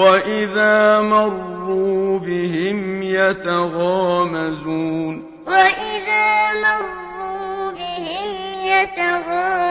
وَإِذَا مَرُّوا بِهِمْ يَتَغَامَزُونَ وَإِذَا مَرُّوا بِهِمْ يَتَغَامَزُونَ